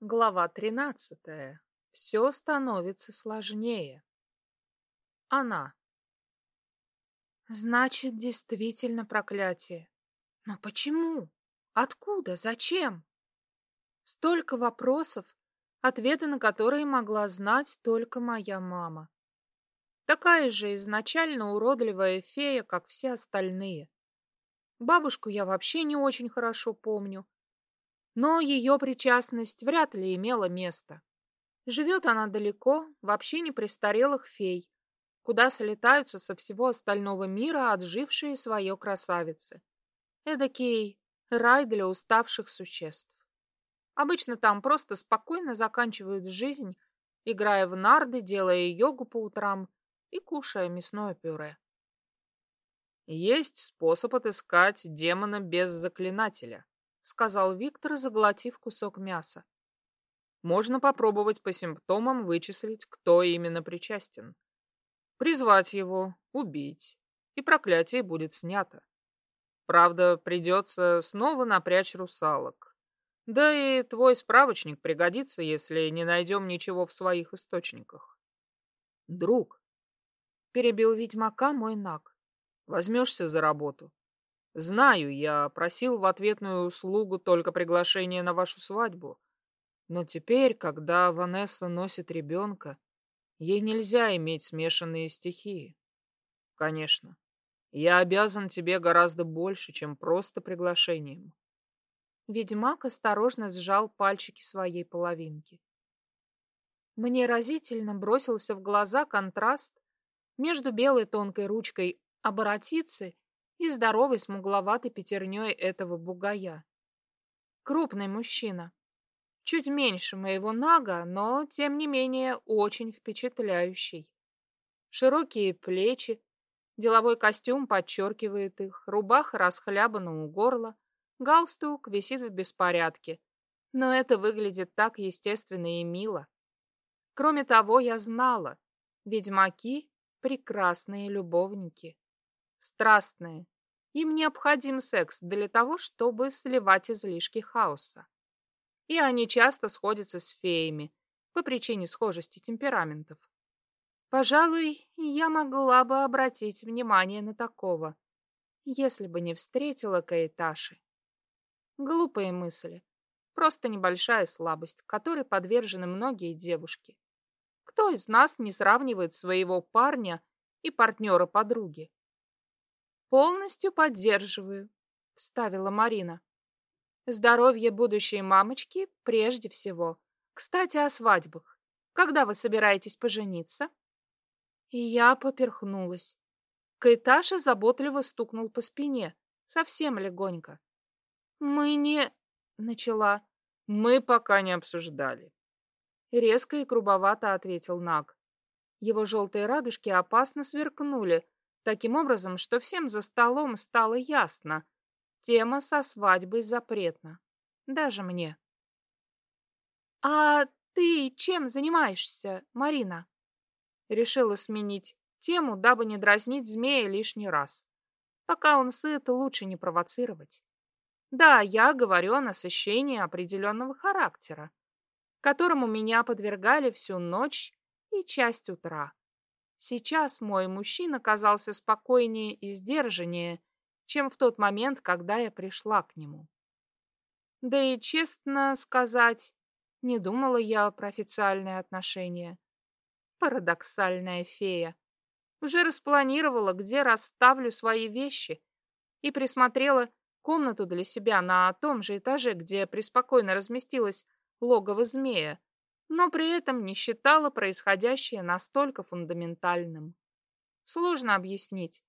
Глава тринадцатая. Все становится сложнее. Она. Значит, действительно проклятие. Но почему? Откуда? Зачем? Столько вопросов, ответы на которые могла знать только моя мама. Такая же изначально уродливая фея, как все остальные. Бабушку я вообще не очень хорошо помню но ее причастность вряд ли имела место. Живет она далеко, вообще не престарелых фей, куда слетаются со всего остального мира отжившие свое красавицы. Эдакий рай для уставших существ. Обычно там просто спокойно заканчивают жизнь, играя в нарды, делая йогу по утрам и кушая мясное пюре. Есть способ отыскать демона без заклинателя, сказал Виктор, заглотив кусок мяса. Можно попробовать по симптомам вычислить, кто именно причастен. Призвать его, убить, и проклятие будет снято. Правда, придется снова напрячь русалок. Да и твой справочник пригодится, если не найдем ничего в своих источниках. Друг, перебил ведьмака мой наг, возьмешься за работу. Знаю, я просил в ответную услугу только приглашение на вашу свадьбу. Но теперь, когда Ванесса носит ребенка, ей нельзя иметь смешанные стихии. Конечно, я обязан тебе гораздо больше, чем просто приглашением. Ведьмак осторожно сжал пальчики своей половинки. Мне разительно бросился в глаза контраст между белой тонкой ручкой оборотицы и здоровой смугловатой пятерней этого бугая. Крупный мужчина. Чуть меньше моего нага, но, тем не менее, очень впечатляющий. Широкие плечи, деловой костюм подчеркивает их, рубаха расхлябана у горла, галстук висит в беспорядке. Но это выглядит так естественно и мило. Кроме того, я знала, ведьмаки — прекрасные любовники страстные. Им необходим секс для того, чтобы сливать излишки хаоса. И они часто сходятся с феями по причине схожести темпераментов. Пожалуй, я могла бы обратить внимание на такого, если бы не встретила Каэташи. Глупые мысли. Просто небольшая слабость, которой подвержены многие девушки. Кто из нас не сравнивает своего парня и партнера подруги? Полностью поддерживаю, вставила Марина. Здоровье будущей мамочки прежде всего. Кстати, о свадьбах. Когда вы собираетесь пожениться? И я поперхнулась. Кайташа заботливо стукнул по спине, совсем легонько. Мы не... начала. Мы пока не обсуждали. Резко и грубовато ответил Наг. Его желтые радужки опасно сверкнули, Таким образом, что всем за столом стало ясно. Тема со свадьбой запретна. Даже мне. «А ты чем занимаешься, Марина?» Решила сменить тему, дабы не дразнить змея лишний раз. Пока он сыт, лучше не провоцировать. Да, я говорю о насыщении определенного характера, которому меня подвергали всю ночь и часть утра. Сейчас мой мужчина казался спокойнее и сдержаннее, чем в тот момент, когда я пришла к нему. Да и, честно сказать, не думала я про официальные отношения. Парадоксальная фея. Уже распланировала, где расставлю свои вещи, и присмотрела комнату для себя на том же этаже, где преспокойно разместилась логово змея, но при этом не считала происходящее настолько фундаментальным. Сложно объяснить.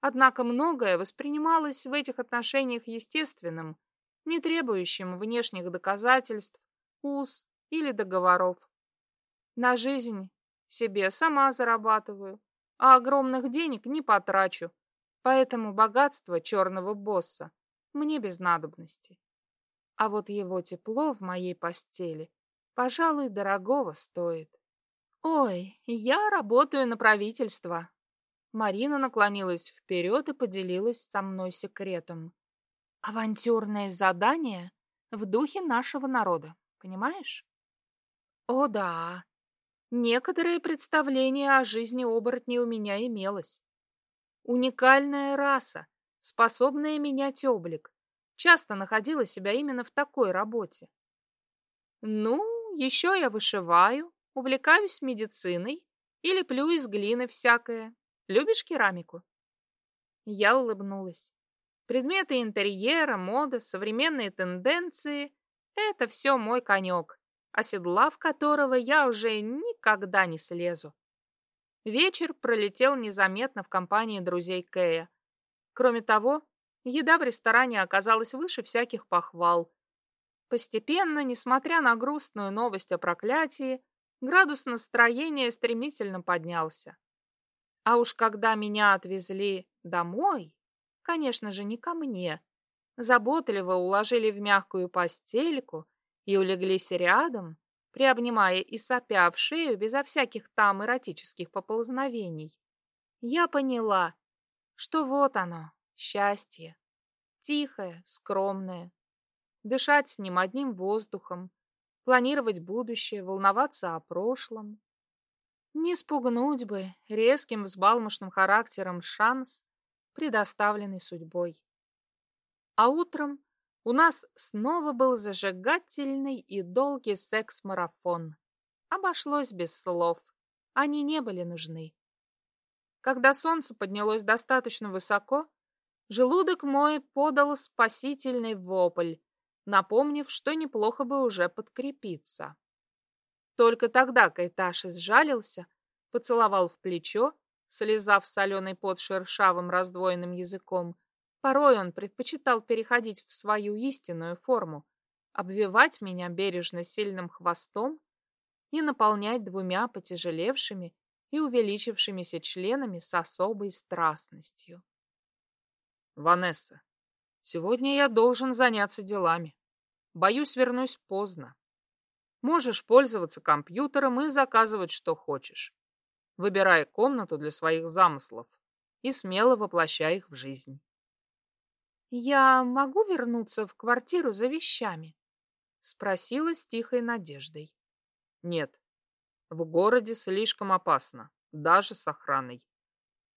Однако многое воспринималось в этих отношениях естественным, не требующим внешних доказательств, уз или договоров. На жизнь себе сама зарабатываю, а огромных денег не потрачу, поэтому богатство черного босса мне без надобности. А вот его тепло в моей постели Пожалуй, дорогого стоит. Ой, я работаю на правительство. Марина наклонилась вперед и поделилась со мной секретом. Авантюрное задание в духе нашего народа, понимаешь? О да, некоторое представление о жизни оборотней у меня имелось. Уникальная раса, способная менять облик, часто находила себя именно в такой работе. Ну, еще я вышиваю, увлекаюсь медициной и леплю из глины всякое. Любишь керамику? Я улыбнулась. Предметы интерьера, мода, современные тенденции — это все мой конек, оседлав которого я уже никогда не слезу. Вечер пролетел незаметно в компании друзей Кэя. Кроме того, еда в ресторане оказалась выше всяких похвал. Постепенно, несмотря на грустную новость о проклятии, градус настроения стремительно поднялся. А уж когда меня отвезли домой, конечно же, не ко мне, заботливо уложили в мягкую постельку и улеглись рядом, приобнимая и сопя в шею безо всяких там эротических поползновений, я поняла, что вот оно, счастье, тихое, скромное, дышать с ним одним воздухом, планировать будущее, волноваться о прошлом. Не спугнуть бы резким взбалмошным характером шанс, предоставленный судьбой. А утром у нас снова был зажигательный и долгий секс-марафон. Обошлось без слов. Они не были нужны. Когда солнце поднялось достаточно высоко, желудок мой подал спасительный вопль, напомнив, что неплохо бы уже подкрепиться. Только тогда Кайташи сжалился, поцеловал в плечо, слезав соленый пот шершавым раздвоенным языком. Порой он предпочитал переходить в свою истинную форму, обвивать меня бережно сильным хвостом и наполнять двумя потяжелевшими и увеличившимися членами с особой страстностью. «Ванесса, Сегодня я должен заняться делами. Боюсь, вернусь поздно. Можешь пользоваться компьютером и заказывать, что хочешь. Выбирай комнату для своих замыслов и смело воплощай их в жизнь. «Я могу вернуться в квартиру за вещами?» — спросила с тихой надеждой. «Нет, в городе слишком опасно, даже с охраной.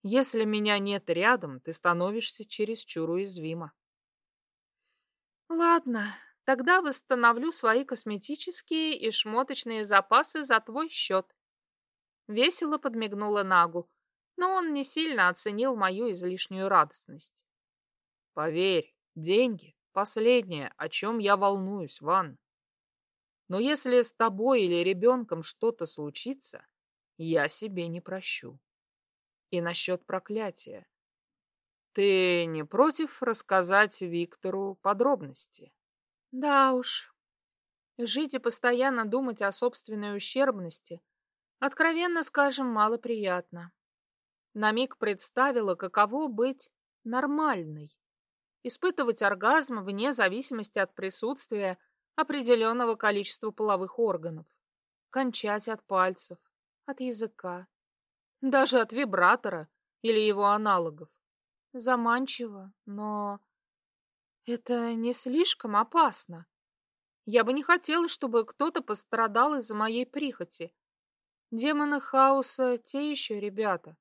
Если меня нет рядом, ты становишься чересчур уязвима. Ладно, тогда восстановлю свои косметические и шмоточные запасы за твой счет. Весело подмигнула Нагу, но он не сильно оценил мою излишнюю радостность. Поверь, деньги — последнее, о чем я волнуюсь, Ван. Но если с тобой или ребенком что-то случится, я себе не прощу. И насчет проклятия. Ты не против рассказать Виктору подробности? Да уж. Жить и постоянно думать о собственной ущербности, откровенно скажем, мало приятно. На миг представила, каково быть нормальной. Испытывать оргазм вне зависимости от присутствия определенного количества половых органов. Кончать от пальцев, от языка, даже от вибратора или его аналогов заманчиво, но это не слишком опасно. Я бы не хотела, чтобы кто-то пострадал из-за моей прихоти. Демоны хаоса — те еще ребята.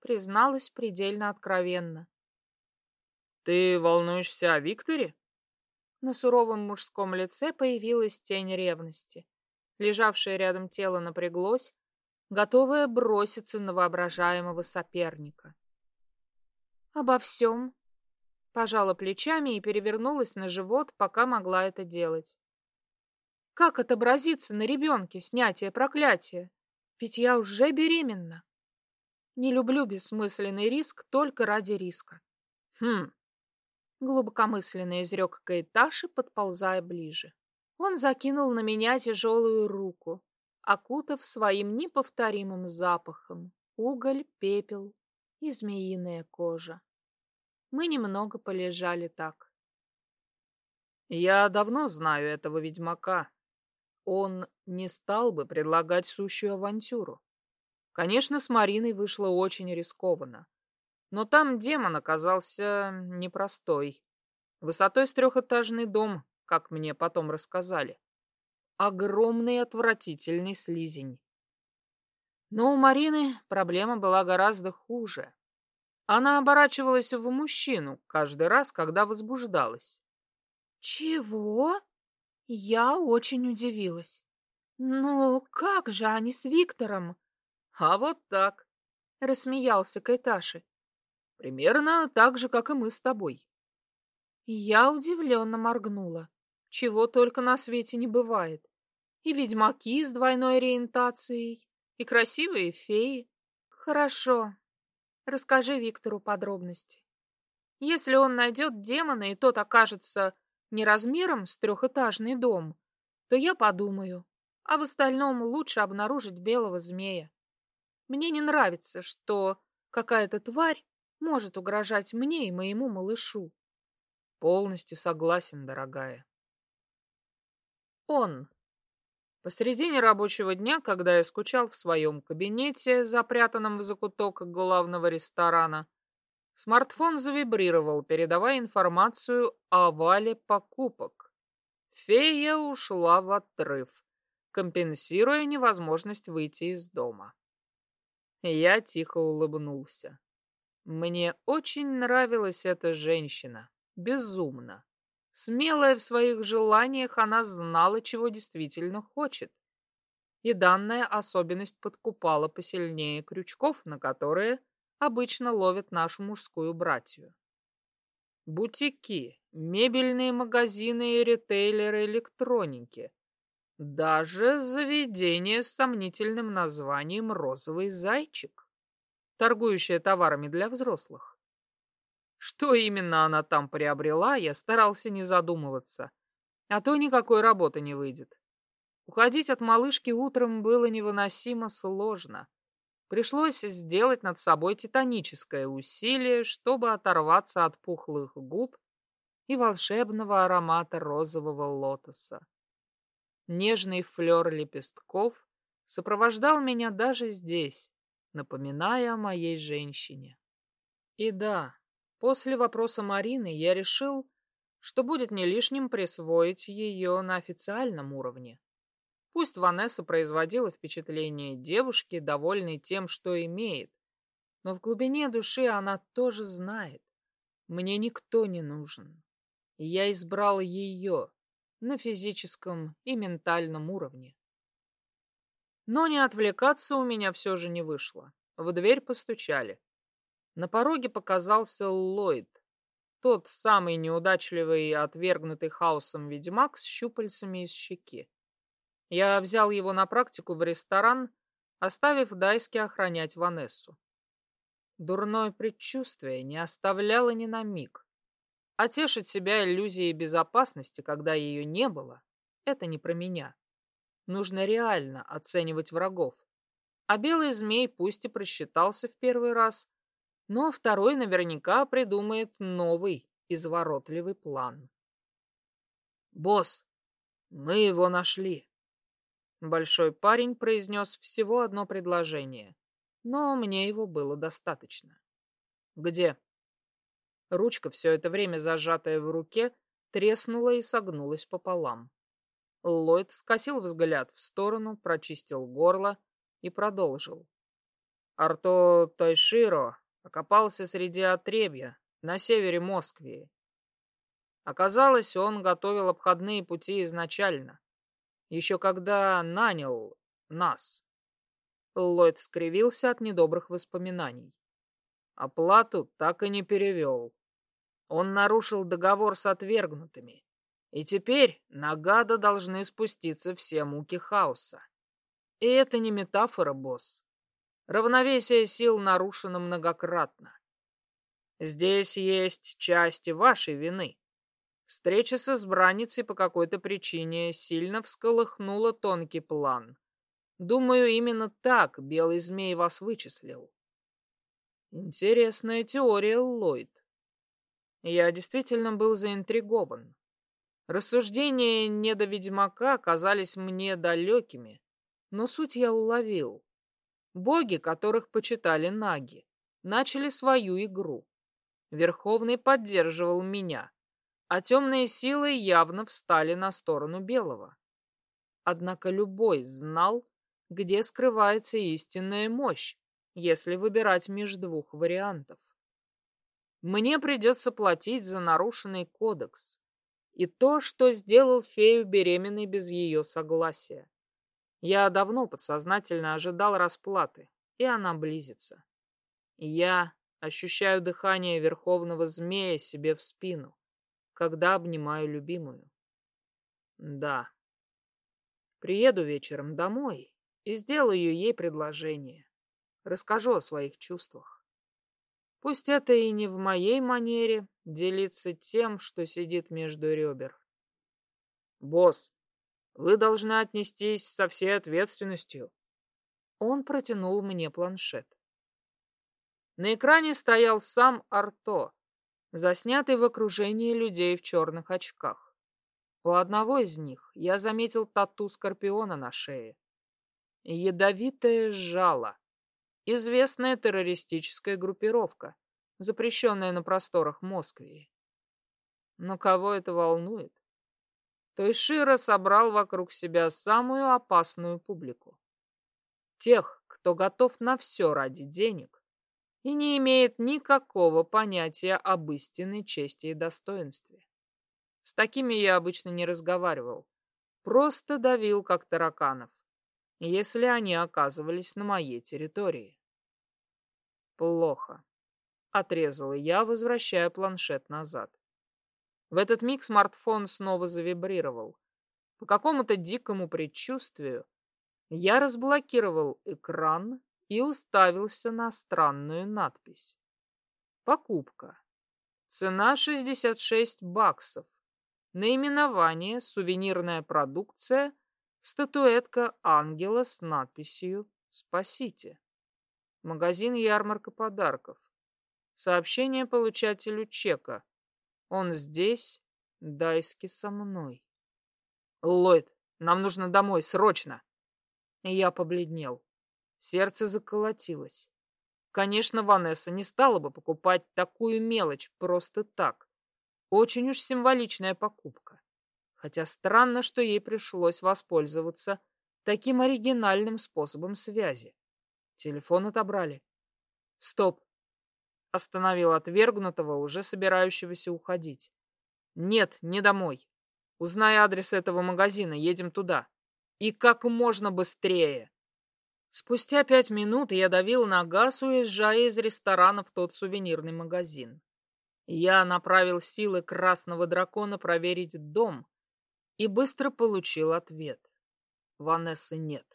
Призналась предельно откровенно. Ты волнуешься о Викторе? На суровом мужском лице появилась тень ревности. Лежавшее рядом тело напряглось, готовое броситься на воображаемого соперника. Обо всем. Пожала плечами и перевернулась на живот, пока могла это делать. Как отобразится на ребенке снятие проклятия? Ведь я уже беременна. Не люблю бессмысленный риск только ради риска. Хм. Глубокомысленно изрек Кайташи, подползая ближе. Он закинул на меня тяжелую руку, окутав своим неповторимым запахом. Уголь, пепел и змеиная кожа. Мы немного полежали так. Я давно знаю этого ведьмака. Он не стал бы предлагать сущую авантюру. Конечно, с Мариной вышло очень рискованно. Но там демон оказался непростой. Высотой с трехэтажный дом, как мне потом рассказали. огромный отвратительный слизень. Но у Марины проблема была гораздо хуже. Она оборачивалась в мужчину каждый раз, когда возбуждалась. «Чего?» Я очень удивилась. «Но как же они с Виктором?» «А вот так», — рассмеялся Кайташи. «Примерно так же, как и мы с тобой». Я удивленно моргнула. Чего только на свете не бывает. И ведьмаки с двойной ориентацией, и красивые феи. Хорошо. Расскажи Виктору подробности. Если он найдет демона, и тот окажется не размером с трехэтажный дом, то я подумаю, а в остальном лучше обнаружить белого змея. Мне не нравится, что какая-то тварь может угрожать мне и моему малышу. Полностью согласен, дорогая. Он. Посредине рабочего дня, когда я скучал в своем кабинете, запрятанном в закуток главного ресторана, смартфон завибрировал, передавая информацию о вале покупок. Фея ушла в отрыв, компенсируя невозможность выйти из дома. Я тихо улыбнулся. Мне очень нравилась эта женщина безумно. Смелая в своих желаниях, она знала, чего действительно хочет. И данная особенность подкупала посильнее крючков, на которые обычно ловят нашу мужскую братью. Бутики, мебельные магазины и ритейлеры электроники. Даже заведение с сомнительным названием «Розовый зайчик», торгующее товарами для взрослых. Что именно она там приобрела, я старался не задумываться. А то никакой работы не выйдет. Уходить от малышки утром было невыносимо сложно. Пришлось сделать над собой титаническое усилие, чтобы оторваться от пухлых губ и волшебного аромата розового лотоса. Нежный флер лепестков сопровождал меня даже здесь, напоминая о моей женщине. И да, После вопроса Марины я решил, что будет не лишним присвоить ее на официальном уровне. Пусть Ванесса производила впечатление девушки, довольной тем, что имеет, но в глубине души она тоже знает. Мне никто не нужен. я избрал ее на физическом и ментальном уровне. Но не отвлекаться у меня все же не вышло. В дверь постучали. На пороге показался Ллойд, тот самый неудачливый и отвергнутый хаосом ведьмак с щупальцами из щеки. Я взял его на практику в ресторан, оставив Дайски охранять Ванессу. Дурное предчувствие не оставляло ни на миг. Отешить себя иллюзией безопасности, когда ее не было, это не про меня. Нужно реально оценивать врагов. А белый змей пусть и просчитался в первый раз, но второй наверняка придумает новый изворотливый план. «Босс, мы его нашли!» Большой парень произнес всего одно предложение, но мне его было достаточно. «Где?» Ручка, все это время зажатая в руке, треснула и согнулась пополам. Ллойд скосил взгляд в сторону, прочистил горло и продолжил. «Арто Тайширо окопался среди отребья на севере Москвы. Оказалось, он готовил обходные пути изначально, еще когда нанял нас. Ллойд скривился от недобрых воспоминаний. Оплату так и не перевел. Он нарушил договор с отвергнутыми. И теперь на гада должны спуститься все муки хаоса. И это не метафора, босс. Равновесие сил нарушено многократно. Здесь есть части вашей вины. Встреча с избранницей по какой-то причине сильно всколыхнула тонкий план. Думаю, именно так белый змей вас вычислил. Интересная теория, Ллойд. Я действительно был заинтригован. Рассуждения недоведьмака казались мне далекими, но суть я уловил. Боги, которых почитали наги, начали свою игру. Верховный поддерживал меня, а темные силы явно встали на сторону белого. Однако любой знал, где скрывается истинная мощь, если выбирать между двух вариантов. Мне придется платить за нарушенный кодекс и то, что сделал фею беременной без ее согласия. Я давно подсознательно ожидал расплаты, и она близится. Я ощущаю дыхание верховного змея себе в спину, когда обнимаю любимую. Да. Приеду вечером домой и сделаю ей предложение. Расскажу о своих чувствах. Пусть это и не в моей манере делиться тем, что сидит между ребер. Босс, вы должны отнестись со всей ответственностью. Он протянул мне планшет. На экране стоял сам Арто, заснятый в окружении людей в черных очках. У одного из них я заметил тату скорпиона на шее. Ядовитое жало. Известная террористическая группировка, запрещенная на просторах Москвы. Но кого это волнует? Тойшира собрал вокруг себя самую опасную публику. Тех, кто готов на все ради денег и не имеет никакого понятия об истинной чести и достоинстве. С такими я обычно не разговаривал, просто давил как тараканов, если они оказывались на моей территории. Плохо. Отрезала я, возвращая планшет назад. В этот миг смартфон снова завибрировал. По какому-то дикому предчувствию я разблокировал экран и уставился на странную надпись. Покупка. Цена 66 баксов. Наименование «Сувенирная продукция», статуэтка ангела с надписью «Спасите». Магазин «Ярмарка подарков». Сообщение получателю чека. Он здесь, Дайски со мной. Ллойд, нам нужно домой, срочно. я побледнел. Сердце заколотилось. Конечно, Ванесса не стала бы покупать такую мелочь просто так. Очень уж символичная покупка. Хотя странно, что ей пришлось воспользоваться таким оригинальным способом связи. Телефон отобрали. Стоп остановил отвергнутого, уже собирающегося уходить. «Нет, не домой. Узнай адрес этого магазина, едем туда. И как можно быстрее!» Спустя пять минут я давил на газ, уезжая из ресторана в тот сувенирный магазин. Я направил силы красного дракона проверить дом и быстро получил ответ. Ванессы нет.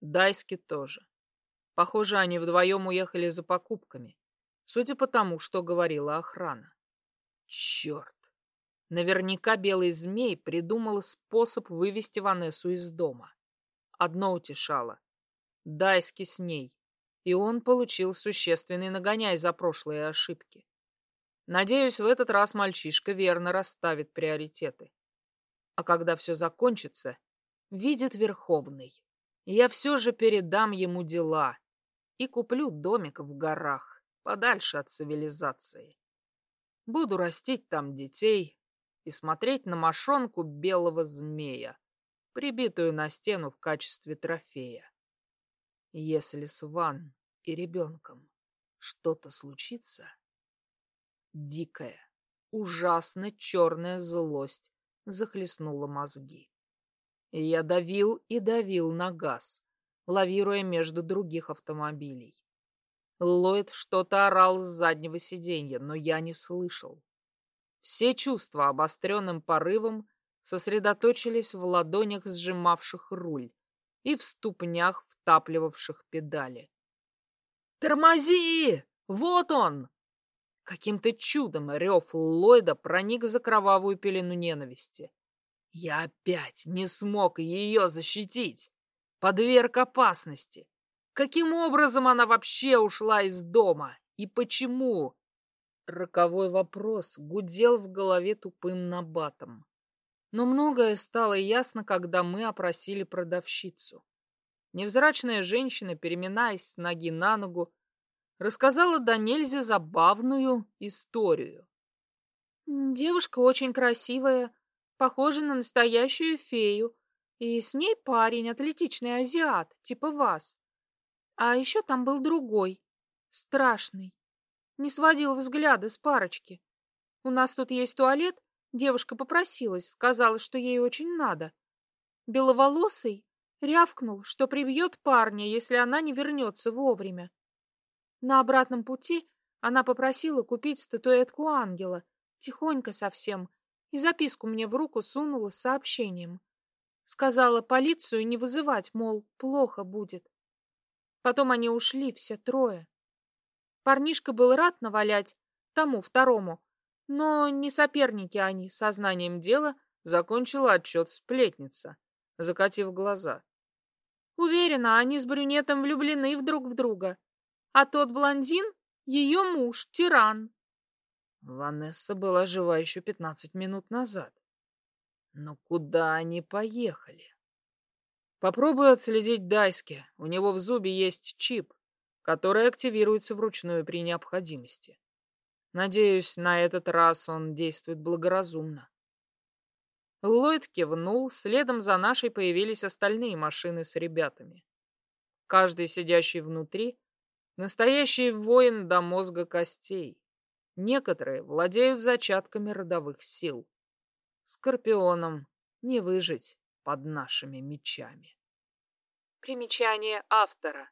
Дайски тоже. Похоже, они вдвоем уехали за покупками судя по тому, что говорила охрана. Черт! Наверняка белый змей придумал способ вывести Ванессу из дома. Одно утешало. Дайски с ней, и он получил существенный нагоняй за прошлые ошибки. Надеюсь, в этот раз мальчишка верно расставит приоритеты. А когда все закончится, видит Верховный. Я все же передам ему дела и куплю домик в горах подальше от цивилизации. Буду растить там детей и смотреть на мошонку белого змея, прибитую на стену в качестве трофея. Если с Ван и ребенком что-то случится, дикая, ужасно черная злость захлестнула мозги. Я давил и давил на газ, лавируя между других автомобилей. Ллойд что-то орал с заднего сиденья, но я не слышал. Все чувства обостренным порывом сосредоточились в ладонях, сжимавших руль, и в ступнях, втапливавших педали. «Тормози! Вот он!» Каким-то чудом рев Ллойда проник за кровавую пелену ненависти. Я опять не смог ее защитить, подверг опасности. Каким образом она вообще ушла из дома? И почему? Роковой вопрос гудел в голове тупым набатом. Но многое стало ясно, когда мы опросили продавщицу. Невзрачная женщина, переминаясь с ноги на ногу, рассказала до забавную историю. Девушка очень красивая, похожа на настоящую фею. И с ней парень, атлетичный азиат, типа вас. А еще там был другой, страшный. Не сводил взгляда с парочки. У нас тут есть туалет, девушка попросилась, сказала, что ей очень надо. Беловолосый рявкнул, что прибьет парня, если она не вернется вовремя. На обратном пути она попросила купить статуэтку ангела, тихонько совсем, и записку мне в руку сунула с сообщением. Сказала полицию не вызывать, мол, плохо будет. Потом они ушли все трое. Парнишка был рад навалять тому второму, но не соперники они, сознанием дела закончила отчет сплетница, закатив глаза. Уверена, они с брюнетом влюблены в друг в друга. А тот блондин — ее муж, тиран. Ванесса была жива еще пятнадцать минут назад. Но куда они поехали? Попробую отследить Дайски. У него в зубе есть чип, который активируется вручную при необходимости. Надеюсь, на этот раз он действует благоразумно. Ллойд кивнул, следом за нашей появились остальные машины с ребятами. Каждый сидящий внутри — настоящий воин до мозга костей. Некоторые владеют зачатками родовых сил. Скорпионам не выжить под нашими мечами. Примечание автора.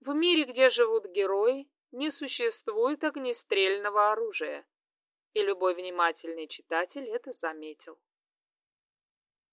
В мире, где живут герои, не существует огнестрельного оружия. И любой внимательный читатель это заметил.